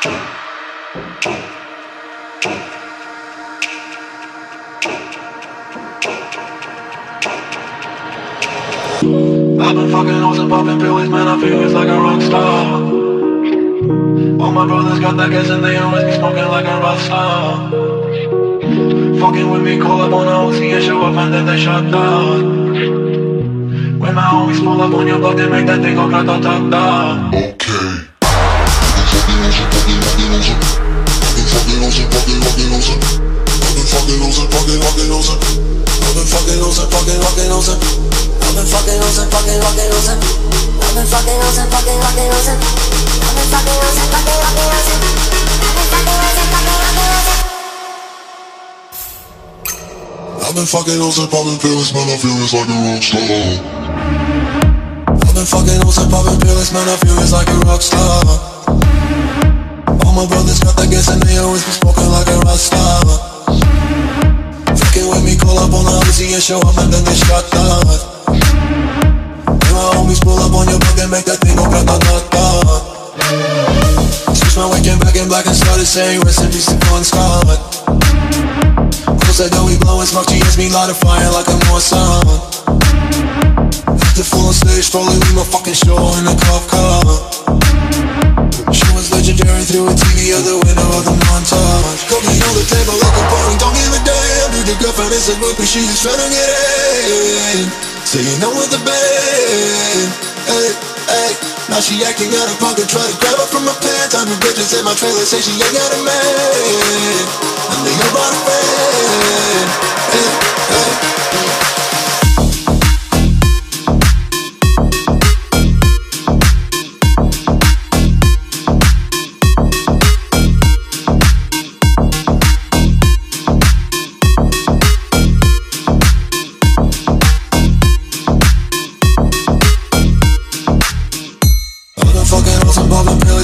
I've been fucking hoes and popping pills, man, I feel it's like a rock star. All my brothers got that gas and they always be smoking like a rock star. Fucking with me, call up on a Uzi and show up and then they shut down. When my homies pull up on your block, they make that thing go grata-ta-ta Okay. Fucking fucking fucking losing. I've been fucking losing, fucking fucking losing. I've been fucking fucking losing. I've been fucking losing, fucking fucking losing. I've been fucking losing, fucking fucking losing. I've been fucking losing, popping pills, man. I feel it's like a rock star. I've been fucking hoes and popping pills, man, I feel it's like a rock star All my brothers got that gas and they always be smoking like and show up and then they shut When my homies pull up on your block, they make that thing go grata-ta-ta Switch my weekend back in black and started saying rest in peace to Bon Scott. Close that door, we blowing smoke, GS me light a fire like a Mossad the full on stage, probably leave my fucking show in a cop car She was legendary through a TV out the window of the montage. Cooking on the table like a party, Is a groupie, she just tryna get in Saying no with the band. Hey, hey. Now she acting out of pocket, try to grab her from my pants. I'm the bitches in my trailer, say she ain't got a man. And they about a fan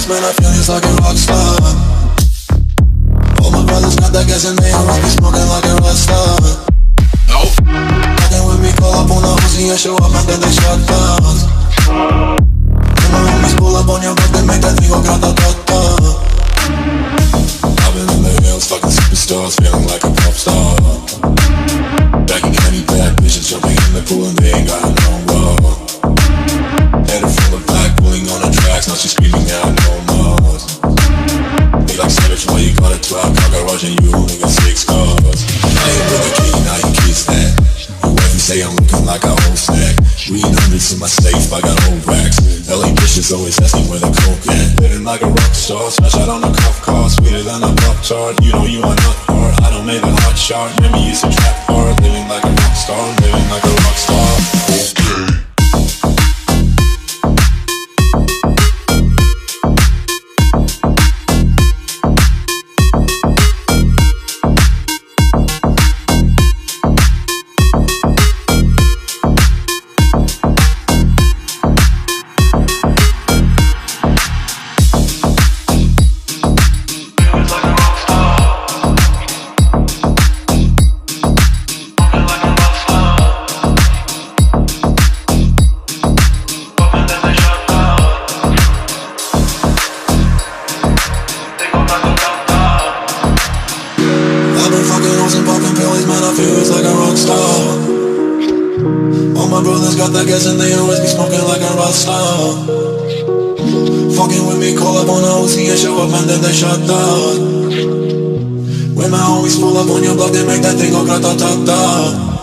and man, I feel just like a rock star. All my brothers got that gas and they always be smoking like a rock star. Fucking with me, call up on the Uzi and show up and then they shut down When my homies pull up on your block, they make that thing go grata-ta-ta I've been in the hills, fucking superstars, feeling like a pop star. Back in County, bad bitches jumping in the pool and they ain't got no say I'm looking like a whole snack. Green hundreds in my safe, I got old racks. LA bitches always asking where the coke at. Living like a rock star, smash out on a cuff car, sweeter than a pop chart. You know you are not hard, I don't make a hot shot. Maybe it's a trap hard, living like a rock star, living like a rock star. Hoes and popping pills, man, I feel it's like a rock star. All my brothers got that gas and they always be smoking like a rock star. Fucking with me, call up on Uzi and show up and then they shut down. When my homies pull up on your block, they make that thing go grata-ta-ta